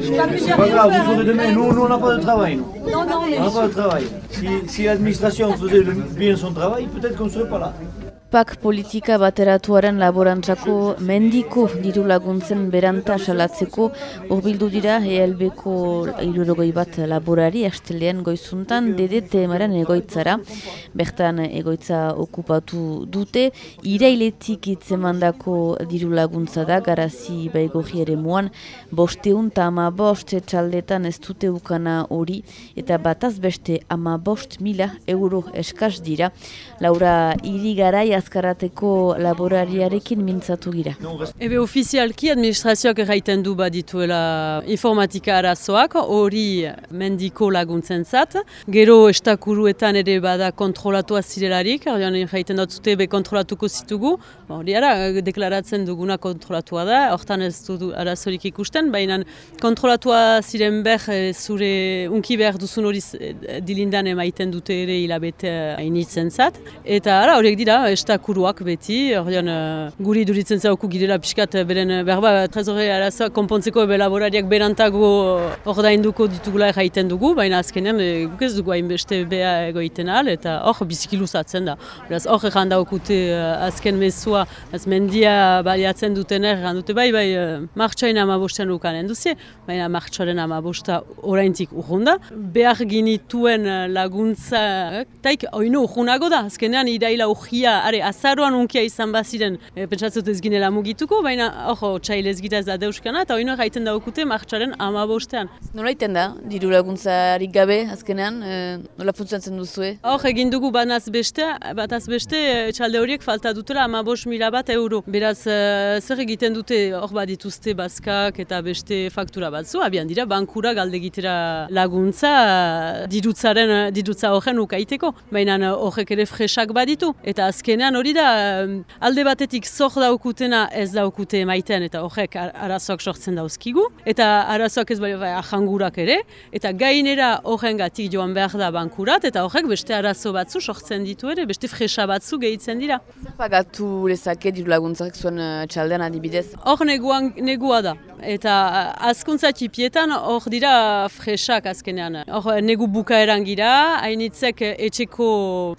C'est pas grave, vous ferez demain. Nous, nous on n'a pas de travail. Nous. Non, On n'a pas de travail. Si, si l'administration faisait le- bien son travail, peut-être qu'on ne serait pas là. PAK politika bateratuaren laborantzako mendiko diru laguntzen beranta salatzeko urbildu dira ELB-ko irurogoi bat laborari astelean goizuntan DDTM-aren egoitzara. Bertan egoitza okupatu dute, irailetik itzemandako diru laguntza da garazi baigoji ere muan, bosteun eta ama bost txaldetan ez dute ukana hori eta bataz beste ama bost mila euro eskaz dira. Laura irigarai azkarateko laborariarekin mintzatu gira. Ebe ofizialki administrazioak erraiten du badituela informatika arazoak, hori mendiko laguntzen zat. Gero estakuruetan ere bada kontrolatua zirelarik, ordean erraiten dut zute be kontrolatuko zitugu. Hori ara, deklaratzen duguna kontrolatua da, hortan ez du arazorik ikusten, baina kontrolatua ziren ber eh, zure unki behar duzun hori eh, dilindan emaiten dute ere hilabete hainitzen zat. Eta ara, horiek dira, estakuruak beti, ordean eh, guri duritzen zauku girela pixkat eh, beren eh, berba trezore arazoa konpontzeko ebe laborariak berantago ordainduko ditugula erraiten dugu, baina azkenean eh, guk ez dugu hainbeste bea egoiten ahal, eta hor biziki luzatzen da. Beraz, hor erran daukute eh, azken mezua, ez mendia baliatzen duten erran dute bai, bai, eh, martxain amabostean ukanen duzie, baina martxaren amabosta oraintik urrunda. Behar ginituen laguntza, taik oino urrunago da, azkenean iraila urgia, are, azaroan unkia izan baziren, e, pentsatzot ez ginela mugituko, baina hor, txailez gira ez da deuskana, eta oino gaiten daukute martxaren amabostean. Nola iten da, diru laguntzarik gabe azkenean, e, nola funtzionatzen duzue? Hor, egin dugu banaz beste, bataz beste, eh, txalde horiek falta dutela amabos mila bat euro. Beraz, eh, zer egiten dute hor badituzte bazkak eta beste faktura batzu, abian dira, bankura galde egitera laguntza dirutzaren, dirutza horren ukaiteko. Baina eh, horrek ere fresak baditu. Eta azkenean hori da, alde batetik zor daukutena ez daukute emaiten eta horrek ar- arazoak sortzen dauzkigu. Eta arazoak ez bai, bai ahangurak ere. Eta gainera horrengatik joan behar da bankurat, eta horrek beste arazo batzu sortzen ditu ere, beste fresa batzu gehitzen dira. Pagatu lezake diru laguntzak zuen eh, txaldean adibidez. Hor neguan, negua da. Eta uh, azkuntza txipietan hor dira fresak azkenean. Hor negu bukaeran gira, hainitzek etxeko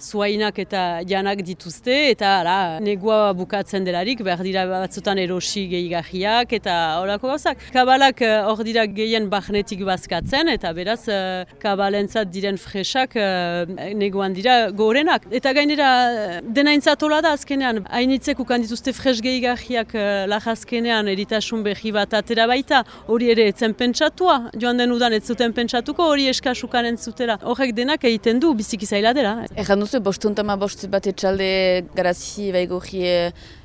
zuainak eta janak dituzte, eta ara, negua bukatzen delarik, behar dira batzutan erosi gehigarriak eta horako gauzak. Kabalak eh, hor dira gehien bahnetik bazkatzen, eta beraz eh, kabalentzat diren fresak eh, neguan dira gorenak. Eta gainera eh, denaintzat hola da azkenean, hainitzek ukan dituzte fres gehigarriak lajazkenean eritasun behi bat atera baita, hori ere etzen pentsatua, joan den udan ez zuten pentsatuko hori eskasukan entzutera. Horrek denak egiten du biziki zaila dela. Erran duzu, bostuntama bost bat etxalde garazi baigoji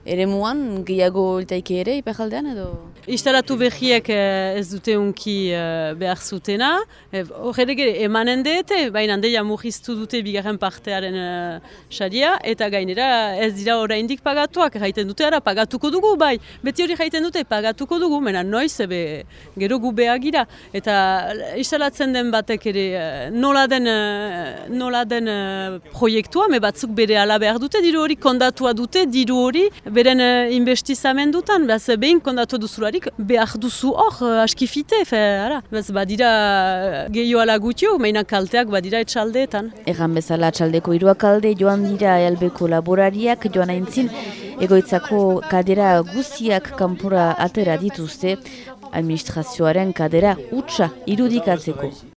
ere muan, gehiago iltaike ere, iperjaldean edo? Instalatu behiek eh, ez dute unki eh, behar zutena, eh, horrek ere emanen deete, baina deia murriztu dute bigarren partearen saria, eta gainera ez dira oraindik pagatuak, jaiten dute ara pagatuko dugu, bai, beti hori jaiten dute pagatuko dugu, mena noiz ebe gero gu behagira, eta instalatzen den batek ere nola den, nola den proiektua, me batzuk bere ala behar dute, diru hori kondatua dute, diru hori beren uh, investizamendutan, behaz behin kondatu duzularik, behar duzu hor uh, askifite, fe, ara. Behaz badira uh, gehiago ala gutio, meina kalteak badira etxaldeetan. Erran bezala txaldeko hiruakalde joan dira elbeko laborariak joan aintzin egoitzako kadera guziak kanpora atera dituzte administrazioaren kadera utxa irudikatzeko.